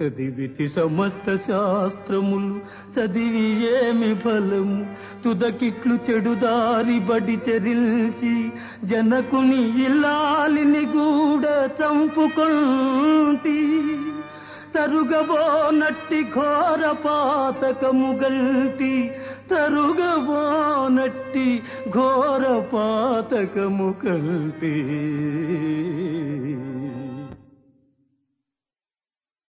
చదివితి సమస్త శాస్త్రములు చదివి ఏమి ఫలము? తుదకిట్లు చెడుదారి బడి చెరిల్చి జనకుని ఇల్లాలిని గూడ చంపుకొంటి తరుగబో నట్టి ఘోర పాతకము గల్టి తరుగబో నట్టి ఘోర పాతకము